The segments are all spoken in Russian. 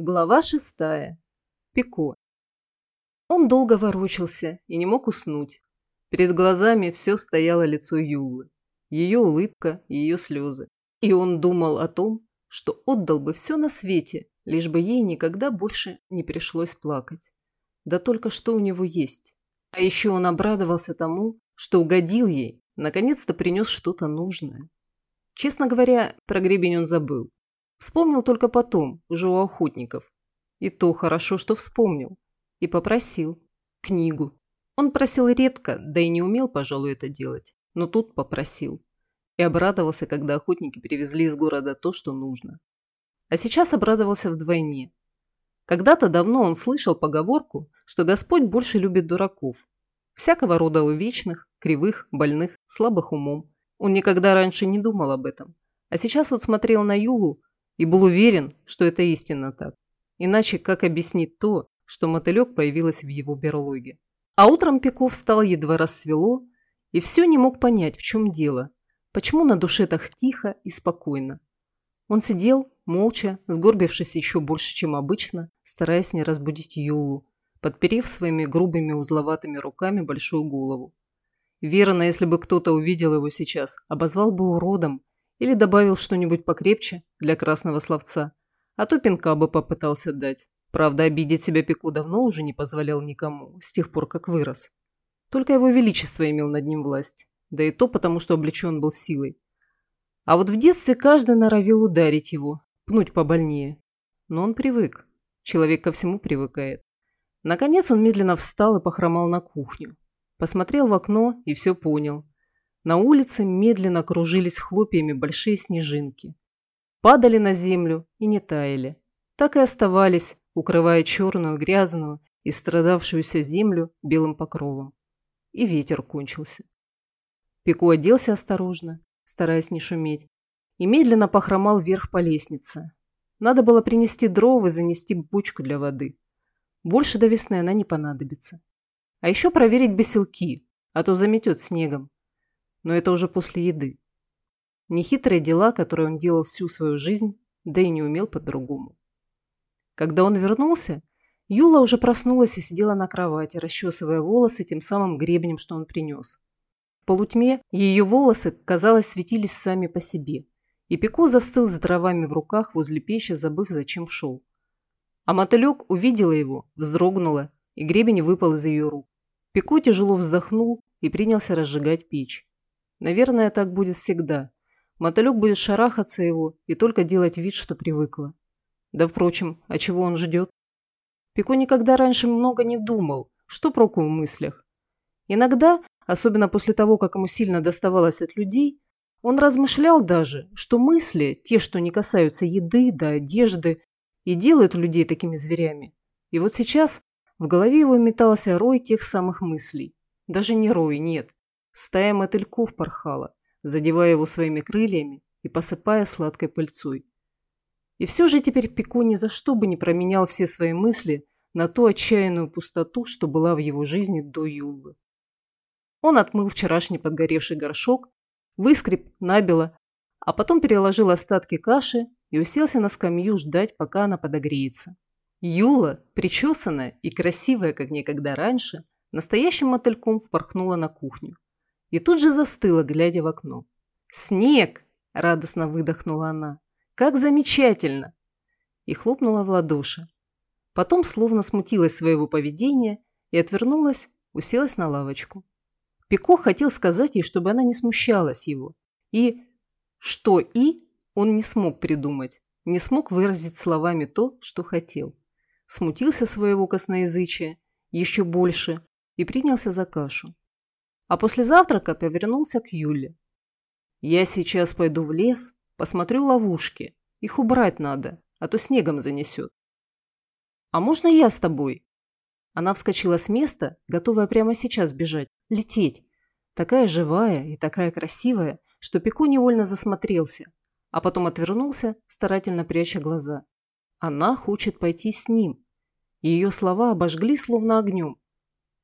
Глава шестая. Пико. Он долго ворочался и не мог уснуть. Перед глазами все стояло лицо Юлы. Ее улыбка, ее слезы. И он думал о том, что отдал бы все на свете, лишь бы ей никогда больше не пришлось плакать. Да только что у него есть. А еще он обрадовался тому, что угодил ей, наконец-то принес что-то нужное. Честно говоря, про гребень он забыл. Вспомнил только потом, уже у охотников. И то хорошо, что вспомнил. И попросил. Книгу. Он просил редко, да и не умел, пожалуй, это делать. Но тут попросил. И обрадовался, когда охотники привезли из города то, что нужно. А сейчас обрадовался вдвойне. Когда-то давно он слышал поговорку, что Господь больше любит дураков. Всякого рода увечных, кривых, больных, слабых умом. Он никогда раньше не думал об этом. А сейчас вот смотрел на Юлу и был уверен, что это истинно так. Иначе как объяснить то, что мотылек появилась в его берлоге? А утром Пеков встал, едва рассвело, и все не мог понять, в чем дело. Почему на душе так тихо и спокойно? Он сидел, молча, сгорбившись еще больше, чем обычно, стараясь не разбудить Юлу, подперев своими грубыми узловатыми руками большую голову. Верно, если бы кто-то увидел его сейчас, обозвал бы уродом или добавил что-нибудь покрепче для красного словца. А то пинка бы попытался дать. Правда, обидеть себя Пику давно уже не позволял никому, с тех пор, как вырос. Только его величество имел над ним власть. Да и то потому, что облечен был силой. А вот в детстве каждый норовил ударить его, пнуть побольнее. Но он привык. Человек ко всему привыкает. Наконец он медленно встал и похромал на кухню. Посмотрел в окно и все понял. На улице медленно кружились хлопьями большие снежинки. Падали на землю и не таяли. Так и оставались, укрывая черную, грязную и страдавшуюся землю белым покровом. И ветер кончился. Пико оделся осторожно, стараясь не шуметь, и медленно похромал вверх по лестнице. Надо было принести дров и занести бочку для воды. Больше до весны она не понадобится. А еще проверить беселки, а то заметет снегом но это уже после еды. Нехитрые дела, которые он делал всю свою жизнь, да и не умел по-другому. Когда он вернулся, Юла уже проснулась и сидела на кровати, расчесывая волосы тем самым гребнем, что он принес. В полутьме ее волосы, казалось, светились сами по себе, и Пико застыл с дровами в руках возле печи, забыв, зачем шел. А мотылек увидела его, вздрогнула, и гребень выпал из ее рук. Пико тяжело вздохнул и принялся разжигать печь. Наверное, так будет всегда. Мотылек будет шарахаться его и только делать вид, что привыкла. Да, впрочем, а чего он ждет? Пико никогда раньше много не думал, что проку в мыслях. Иногда, особенно после того, как ему сильно доставалось от людей, он размышлял даже, что мысли, те, что не касаются еды да одежды, и делают людей такими зверями. И вот сейчас в голове его метался рой тех самых мыслей. Даже не рой, нет. Стая мотыльков порхала, задевая его своими крыльями и посыпая сладкой пыльцой. И все же теперь Пико ни за что бы не променял все свои мысли на ту отчаянную пустоту, что была в его жизни до Юллы. Он отмыл вчерашний подгоревший горшок, выскреб набело, а потом переложил остатки каши и уселся на скамью ждать, пока она подогреется. Юла, причесанная и красивая, как никогда раньше, настоящим мотыльком впорхнула на кухню и тут же застыла, глядя в окно. «Снег!» – радостно выдохнула она. «Как замечательно!» И хлопнула в ладоши. Потом словно смутилась своего поведения и отвернулась, уселась на лавочку. Пико хотел сказать ей, чтобы она не смущалась его. И что «и» он не смог придумать, не смог выразить словами то, что хотел. Смутился своего косноязычия еще больше и принялся за кашу. А после завтрака повернулся к Юле. «Я сейчас пойду в лес, посмотрю ловушки. Их убрать надо, а то снегом занесет». «А можно я с тобой?» Она вскочила с места, готовая прямо сейчас бежать, лететь. Такая живая и такая красивая, что Пико невольно засмотрелся, а потом отвернулся, старательно пряча глаза. Она хочет пойти с ним. Ее слова обожгли словно огнем.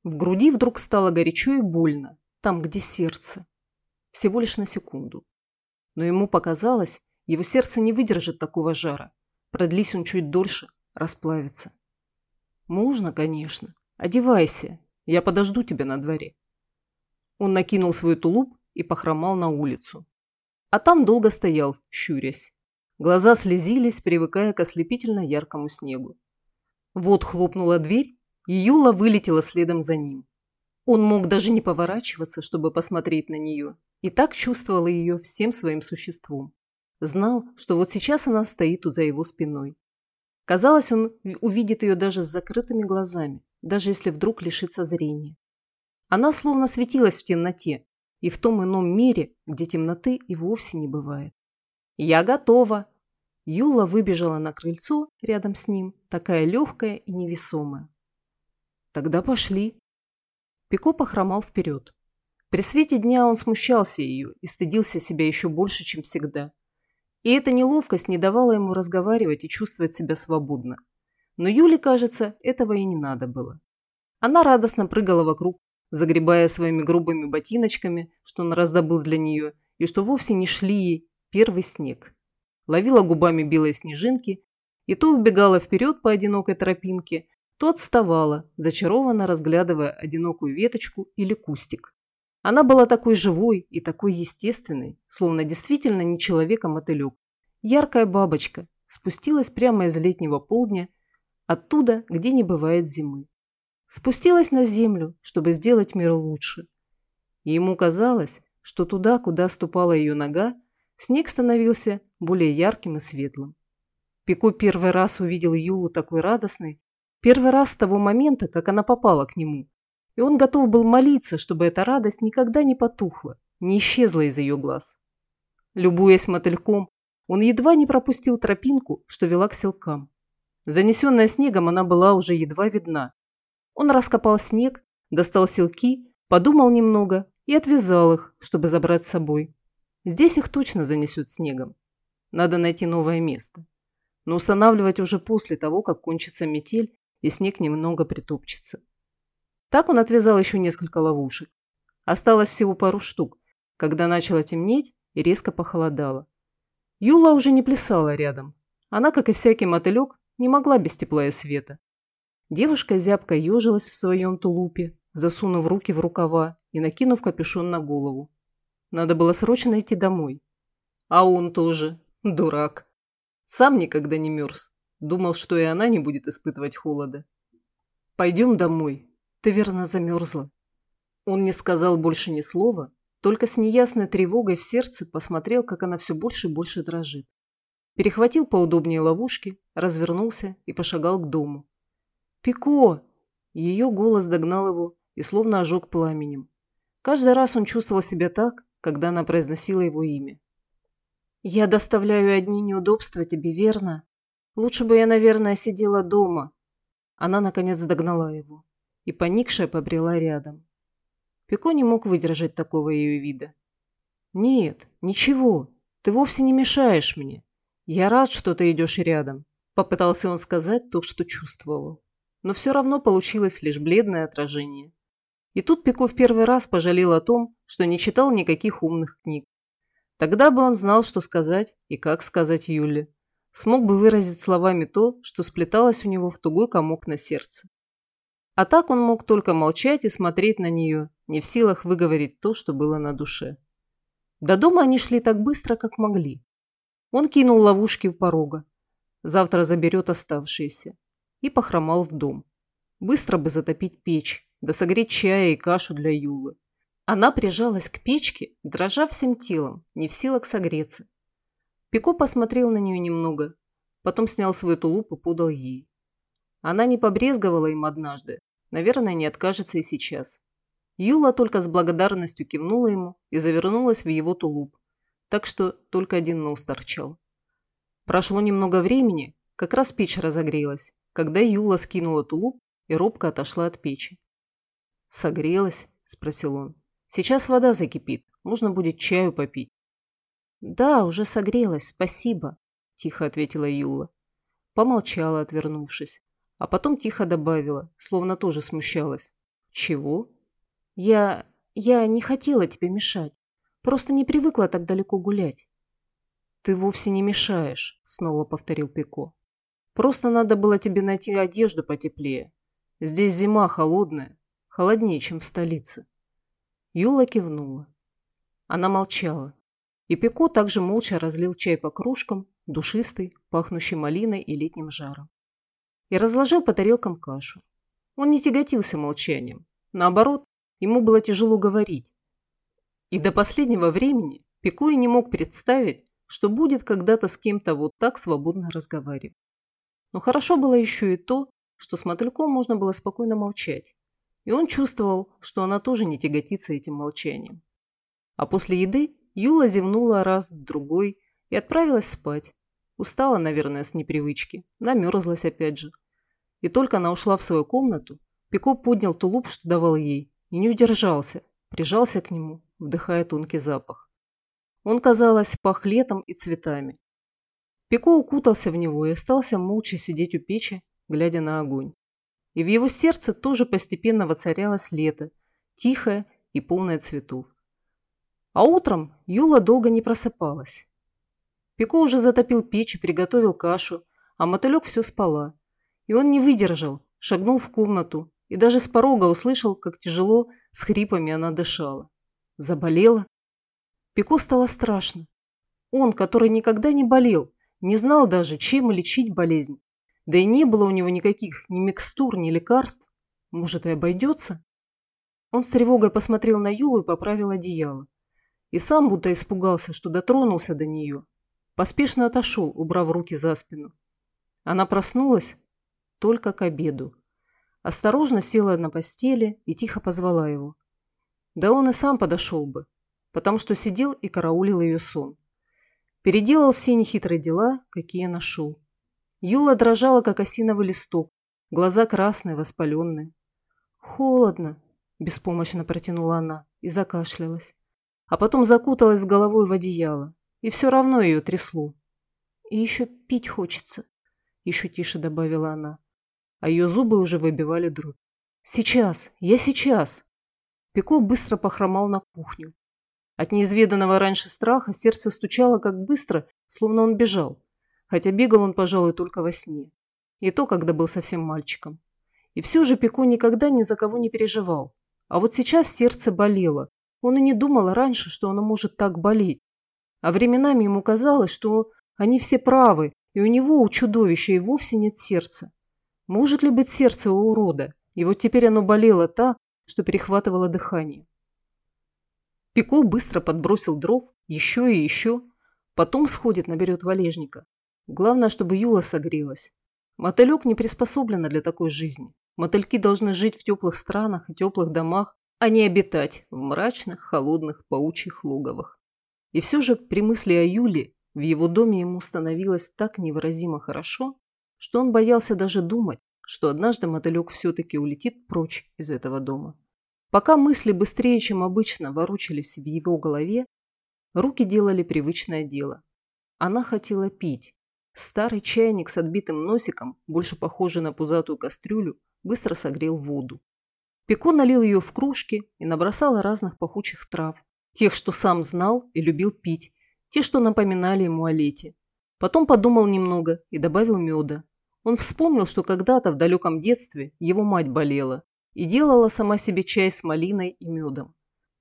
В груди вдруг стало горячо и больно, там, где сердце. Всего лишь на секунду. Но ему показалось, его сердце не выдержит такого жара. Продлись он чуть дольше, расплавиться. Можно, конечно. Одевайся, я подожду тебя на дворе. Он накинул свой тулуп и похромал на улицу. А там долго стоял, щурясь. Глаза слезились, привыкая к ослепительно яркому снегу. Вот хлопнула дверь, Юла вылетела следом за ним. Он мог даже не поворачиваться, чтобы посмотреть на нее, и так чувствовал ее всем своим существом. Знал, что вот сейчас она стоит тут за его спиной. Казалось, он увидит ее даже с закрытыми глазами, даже если вдруг лишится зрения. Она словно светилась в темноте, и в том ином мире, где темноты и вовсе не бывает. «Я готова!» Юла выбежала на крыльцо рядом с ним, такая легкая и невесомая. «Тогда пошли». Пико похромал вперед. При свете дня он смущался ее и стыдился себя еще больше, чем всегда. И эта неловкость не давала ему разговаривать и чувствовать себя свободно. Но Юле, кажется, этого и не надо было. Она радостно прыгала вокруг, загребая своими грубыми ботиночками, что он раздобыл для нее, и что вовсе не шли ей первый снег. Ловила губами белые снежинки и то убегала вперед по одинокой тропинке, то отставала, зачарованно разглядывая одинокую веточку или кустик. Она была такой живой и такой естественной, словно действительно не человек, а мотылек. Яркая бабочка спустилась прямо из летнего полдня, оттуда, где не бывает зимы. Спустилась на землю, чтобы сделать мир лучше. И ему казалось, что туда, куда ступала ее нога, снег становился более ярким и светлым. Пико первый раз увидел Юлу такой радостной, первый раз с того момента, как она попала к нему. И он готов был молиться, чтобы эта радость никогда не потухла, не исчезла из ее глаз. Любуясь мотыльком, он едва не пропустил тропинку, что вела к селкам. Занесенная снегом, она была уже едва видна, он раскопал снег, достал селки, подумал немного и отвязал их, чтобы забрать с собой. Здесь их точно занесет снегом. Надо найти новое место. Но устанавливать уже после того, как кончится метель и снег немного притопчется. Так он отвязал еще несколько ловушек. Осталось всего пару штук, когда начало темнеть и резко похолодало. Юла уже не плясала рядом. Она, как и всякий мотылек, не могла без тепла и света. Девушка зябко ежилась в своем тулупе, засунув руки в рукава и накинув капюшон на голову. Надо было срочно идти домой. А он тоже, дурак. Сам никогда не мерз. Думал, что и она не будет испытывать холода. «Пойдем домой. Ты верно замерзла». Он не сказал больше ни слова, только с неясной тревогой в сердце посмотрел, как она все больше и больше дрожит. Перехватил поудобнее ловушки, развернулся и пошагал к дому. «Пико!» Ее голос догнал его и словно ожег пламенем. Каждый раз он чувствовал себя так, когда она произносила его имя. «Я доставляю одни неудобства тебе, верно? Лучше бы я, наверное, сидела дома». Она, наконец, догнала его и, поникшая, побрела рядом. Пико не мог выдержать такого ее вида. «Нет, ничего, ты вовсе не мешаешь мне. Я рад, что ты идешь рядом», – попытался он сказать то, что чувствовал но все равно получилось лишь бледное отражение. И тут Пико в первый раз пожалел о том, что не читал никаких умных книг. Тогда бы он знал, что сказать и как сказать Юле. Смог бы выразить словами то, что сплеталось у него в тугой комок на сердце. А так он мог только молчать и смотреть на нее, не в силах выговорить то, что было на душе. До дома они шли так быстро, как могли. Он кинул ловушки у порога. Завтра заберет оставшиеся и похромал в дом. Быстро бы затопить печь, да согреть чая и кашу для Юлы. Она прижалась к печке, дрожа всем телом, не в силах согреться. Пико посмотрел на нее немного, потом снял свой тулуп и подал ей. Она не побрезговала им однажды, наверное, не откажется и сейчас. Юла только с благодарностью кивнула ему и завернулась в его тулуп, так что только один нос торчал. Прошло немного времени, как раз печь разогрелась, когда Юла скинула тулуп и робко отошла от печи. «Согрелась?» – спросил он. «Сейчас вода закипит, можно будет чаю попить». «Да, уже согрелась, спасибо», – тихо ответила Юла. Помолчала, отвернувшись, а потом тихо добавила, словно тоже смущалась. «Чего?» «Я... я не хотела тебе мешать. Просто не привыкла так далеко гулять». «Ты вовсе не мешаешь», – снова повторил Пико. Просто надо было тебе найти одежду потеплее. Здесь зима холодная, холоднее, чем в столице». Юла кивнула. Она молчала. И Пико также молча разлил чай по кружкам, душистый, пахнущий малиной и летним жаром. И разложил по тарелкам кашу. Он не тяготился молчанием. Наоборот, ему было тяжело говорить. И до последнего времени Пико и не мог представить, что будет когда-то с кем-то вот так свободно разговаривать. Но хорошо было еще и то, что с мотыльком можно было спокойно молчать. И он чувствовал, что она тоже не тяготится этим молчанием. А после еды Юла зевнула раз, другой и отправилась спать. Устала, наверное, с непривычки. Намерзлась опять же. И только она ушла в свою комнату, Пико поднял тулуп, что давал ей, и не удержался, прижался к нему, вдыхая тонкий запах. Он, казалось, пах летом и цветами. Пико укутался в него и остался молча сидеть у печи, глядя на огонь. И в его сердце тоже постепенно воцарялось лето, тихое и полное цветов. А утром Юла долго не просыпалась. Пико уже затопил печь и приготовил кашу, а мотылек все спала. И он не выдержал, шагнул в комнату и даже с порога услышал, как тяжело с хрипами она дышала. Заболела? Пико стало страшно. Он, который никогда не болел, не знал даже, чем лечить болезнь. Да и не было у него никаких ни микстур, ни лекарств. Может, и обойдется? Он с тревогой посмотрел на Юлу и поправил одеяло. И сам будто испугался, что дотронулся до нее. Поспешно отошел, убрав руки за спину. Она проснулась только к обеду. Осторожно села на постели и тихо позвала его. Да он и сам подошел бы, потому что сидел и караулил ее сон. Переделал все нехитрые дела, какие нашел. Юла дрожала, как осиновый листок, глаза красные, воспаленные. «Холодно», – беспомощно протянула она и закашлялась а потом закуталась с головой в одеяло. И все равно ее трясло. «И еще пить хочется», – еще тише добавила она. А ее зубы уже выбивали дробь. «Сейчас! Я сейчас!» Пико быстро похромал на кухню. От неизведанного раньше страха сердце стучало так быстро, словно он бежал. Хотя бегал он, пожалуй, только во сне. И то, когда был совсем мальчиком. И все же Пико никогда ни за кого не переживал. А вот сейчас сердце болело, он и не думал раньше, что оно может так болеть. А временами ему казалось, что они все правы, и у него, у чудовища, и вовсе нет сердца. Может ли быть сердце у урода? И вот теперь оно болело так, что перехватывало дыхание. Пико быстро подбросил дров, еще и еще. Потом сходит, наберет валежника. Главное, чтобы Юла согрелась. Мотылек не приспособлена для такой жизни. Мотыльки должны жить в теплых странах и теплых домах, а не обитать в мрачных, холодных паучьих логовах. И все же при мысли о Юле в его доме ему становилось так невыразимо хорошо, что он боялся даже думать, что однажды мотылек все-таки улетит прочь из этого дома. Пока мысли быстрее, чем обычно, ворочались в его голове, руки делали привычное дело. Она хотела пить. Старый чайник с отбитым носиком, больше похожий на пузатую кастрюлю, быстро согрел воду. Пико налил ее в кружки и набросал разных пахучих трав. Тех, что сам знал и любил пить, те, что напоминали ему о лете. Потом подумал немного и добавил меда. Он вспомнил, что когда-то в далеком детстве его мать болела и делала сама себе чай с малиной и медом.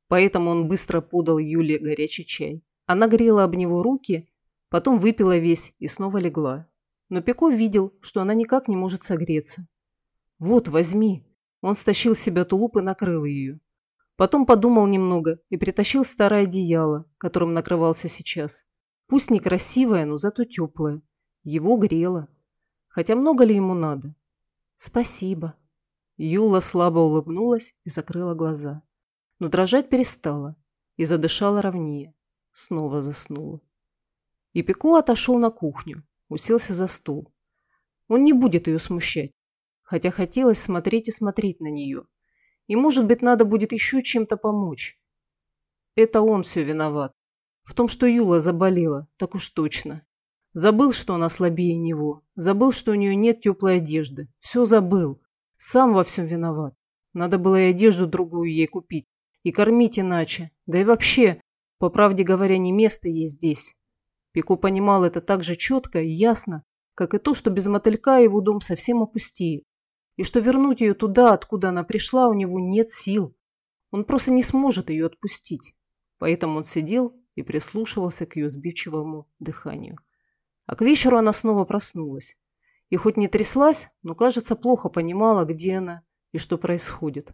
Поэтому он быстро подал Юле горячий чай. Она грела об него руки, потом выпила весь и снова легла. Но Пико видел, что она никак не может согреться. «Вот, возьми», он стащил с себя тулуп и накрыл ее. Потом подумал немного и притащил старое одеяло, которым накрывался сейчас. Пусть некрасивое, но зато теплое. Его грело. Хотя много ли ему надо? Спасибо. Юла слабо улыбнулась и закрыла глаза. Но дрожать перестала и задышала ровнее. Снова заснула. И Пико отошел на кухню, уселся за стол. Он не будет ее смущать хотя хотелось смотреть и смотреть на нее. И, может быть, надо будет еще чем-то помочь. Это он все виноват. В том, что Юла заболела, так уж точно. Забыл, что она слабее него. Забыл, что у нее нет теплой одежды. Все забыл. Сам во всем виноват. Надо было и одежду другую ей купить. И кормить иначе. Да и вообще, по правде говоря, не место ей здесь. Пико понимал это так же четко и ясно, как и то, что без мотылька его дом совсем опустеет, и что вернуть ее туда, откуда она пришла, у него нет сил. Он просто не сможет ее отпустить. Поэтому он сидел и прислушивался к ее сбивчивому дыханию. А к вечеру она снова проснулась. И хоть не тряслась, но, кажется, плохо понимала, где она и что происходит.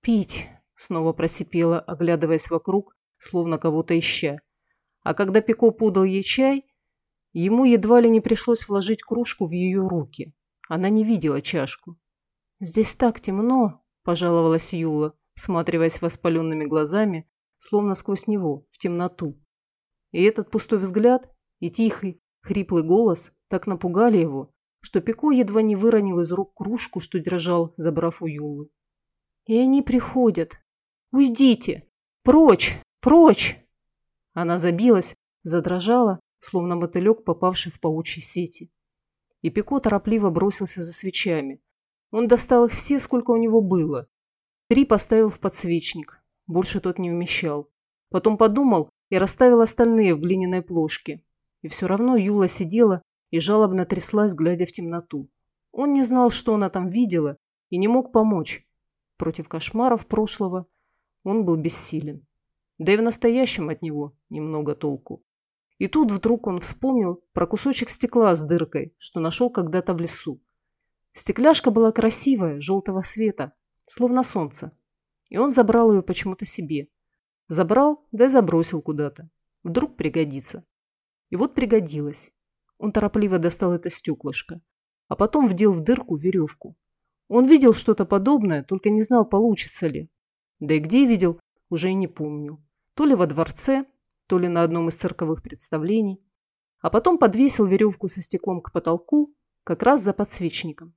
«Пить!» – снова просипела, оглядываясь вокруг, словно кого-то ища. А когда Пико подал ей чай, ему едва ли не пришлось вложить кружку в ее руки. Она не видела чашку. «Здесь так темно», – пожаловалась Юла, всматриваясь воспаленными глазами, словно сквозь него, в темноту. И этот пустой взгляд и тихий, хриплый голос так напугали его, что Пико едва не выронил из рук кружку, что держал, забрав у Юлы. «И они приходят. Уйдите! Прочь! Прочь!» Она забилась, задрожала, словно мотылек, попавший в паучьи сети. И Пико торопливо бросился за свечами. Он достал их все, сколько у него было. Три поставил в подсвечник. Больше тот не умещал. Потом подумал и расставил остальные в глиняной плошке. И все равно Юла сидела и жалобно тряслась, глядя в темноту. Он не знал, что она там видела, и не мог помочь. Против кошмаров прошлого он был бессилен. Да и в настоящем от него немного толку. И тут вдруг он вспомнил про кусочек стекла с дыркой, что нашел когда-то в лесу. Стекляшка была красивая, желтого цвета, словно солнце. И он забрал ее почему-то себе. Забрал, да и забросил куда-то. Вдруг пригодится. И вот пригодилось. Он торопливо достал это стеклышко, а потом вдел в дырку веревку. Он видел что-то подобное, только не знал, получится ли. Да и где видел, уже и не помнил. То ли во дворце, то ли на одном из цирковых представлений. А потом подвесил веревку со стеклом к потолку, как раз за подсвечником.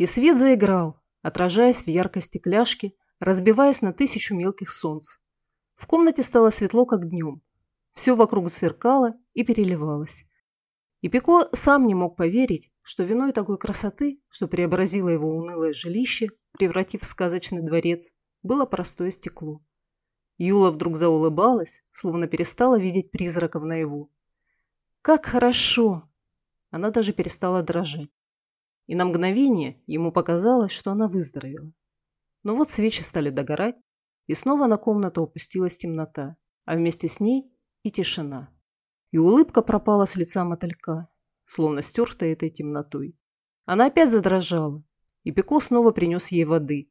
И свет заиграл, отражаясь в яркой стекляшке, разбиваясь на тысячу мелких солнц. В комнате стало светло, как днем. Все вокруг сверкало и переливалось. И Пико сам не мог поверить, что виной такой красоты, что преобразило его унылое жилище, превратив в сказочный дворец, было простое стекло. Юла вдруг заулыбалась, словно перестала видеть призраков наяву. «Как хорошо!» Она даже перестала дрожать и на мгновение ему показалось, что она выздоровела. Но вот свечи стали догорать, и снова на комнату опустилась темнота, а вместе с ней и тишина. И улыбка пропала с лица мотылька, словно стертая этой темнотой. Она опять задрожала, и Пико снова принес ей воды.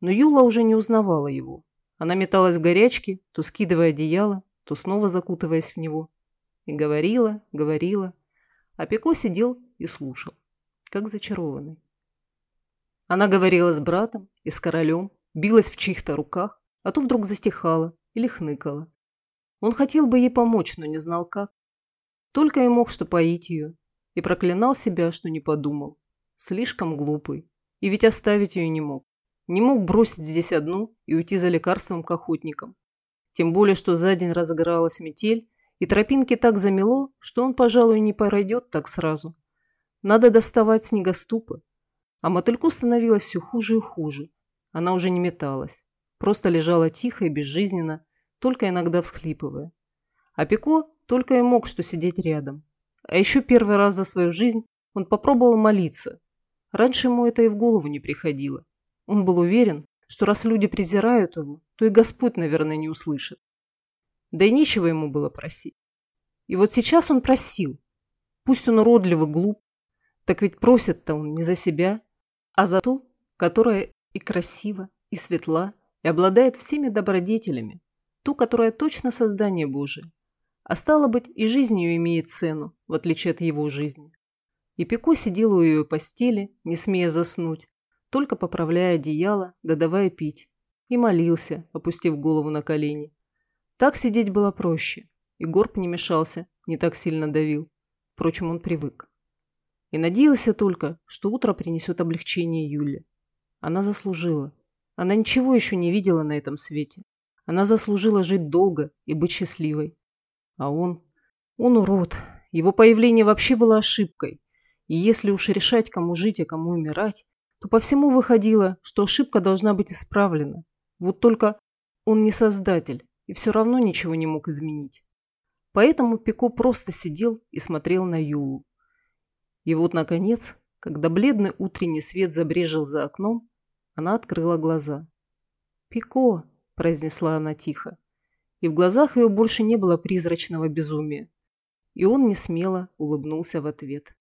Но Юла уже не узнавала его. Она металась в горячке, то скидывая одеяло, то снова закутываясь в него. И говорила, говорила. А Пико сидел и слушал как зачарованный. Она говорила с братом и с королем, билась в чьих-то руках, а то вдруг затихала или хныкала. Он хотел бы ей помочь, но не знал как. Только и мог что поить ее, и проклинал себя, что не подумал. Слишком глупый. И ведь оставить ее не мог. Не мог бросить здесь одну и уйти за лекарством к охотникам. Тем более, что за день разыгралась метель, и тропинки так замело, что он, пожалуй, не пройдет так сразу. Надо доставать снегоступы. А мотыльку становилось все хуже и хуже. Она уже не металась. Просто лежала тихо и безжизненно, только иногда всхлипывая. А Пико только и мог что сидеть рядом. А еще первый раз за свою жизнь он попробовал молиться. Раньше ему это и в голову не приходило. Он был уверен, что раз люди презирают его, то и Господь, наверное, не услышит. Да и нечего ему было просить. И вот сейчас он просил. Пусть он уродливый, глуп, так ведь просит-то он не за себя, а за ту, которая и красива, и светла, и обладает всеми добродетелями, ту, которая точно создание Божие. А стало быть, и жизнь ее имеет цену, в отличие от его жизни. И Пико сидел у ее постели, не смея заснуть, только поправляя одеяло, да давая пить, и молился, опустив голову на колени. Так сидеть было проще, и горб не мешался, не так сильно давил. Впрочем, он привык. И надеялся только, что утро принесет облегчение Юле. Она заслужила. Она ничего еще не видела на этом свете. Она заслужила жить долго и быть счастливой. А он... Он урод. Его появление вообще было ошибкой. И если уж решать, кому жить, а кому умирать, то по всему выходило, что ошибка должна быть исправлена. Вот только он не создатель и все равно ничего не мог изменить. Поэтому Пико просто сидел и смотрел на Юлу. И вот, наконец, когда бледный утренний свет забрежил за окном, она открыла глаза. «Пико!» – произнесла она тихо. И в глазах ее больше не было призрачного безумия. И он не смело улыбнулся в ответ.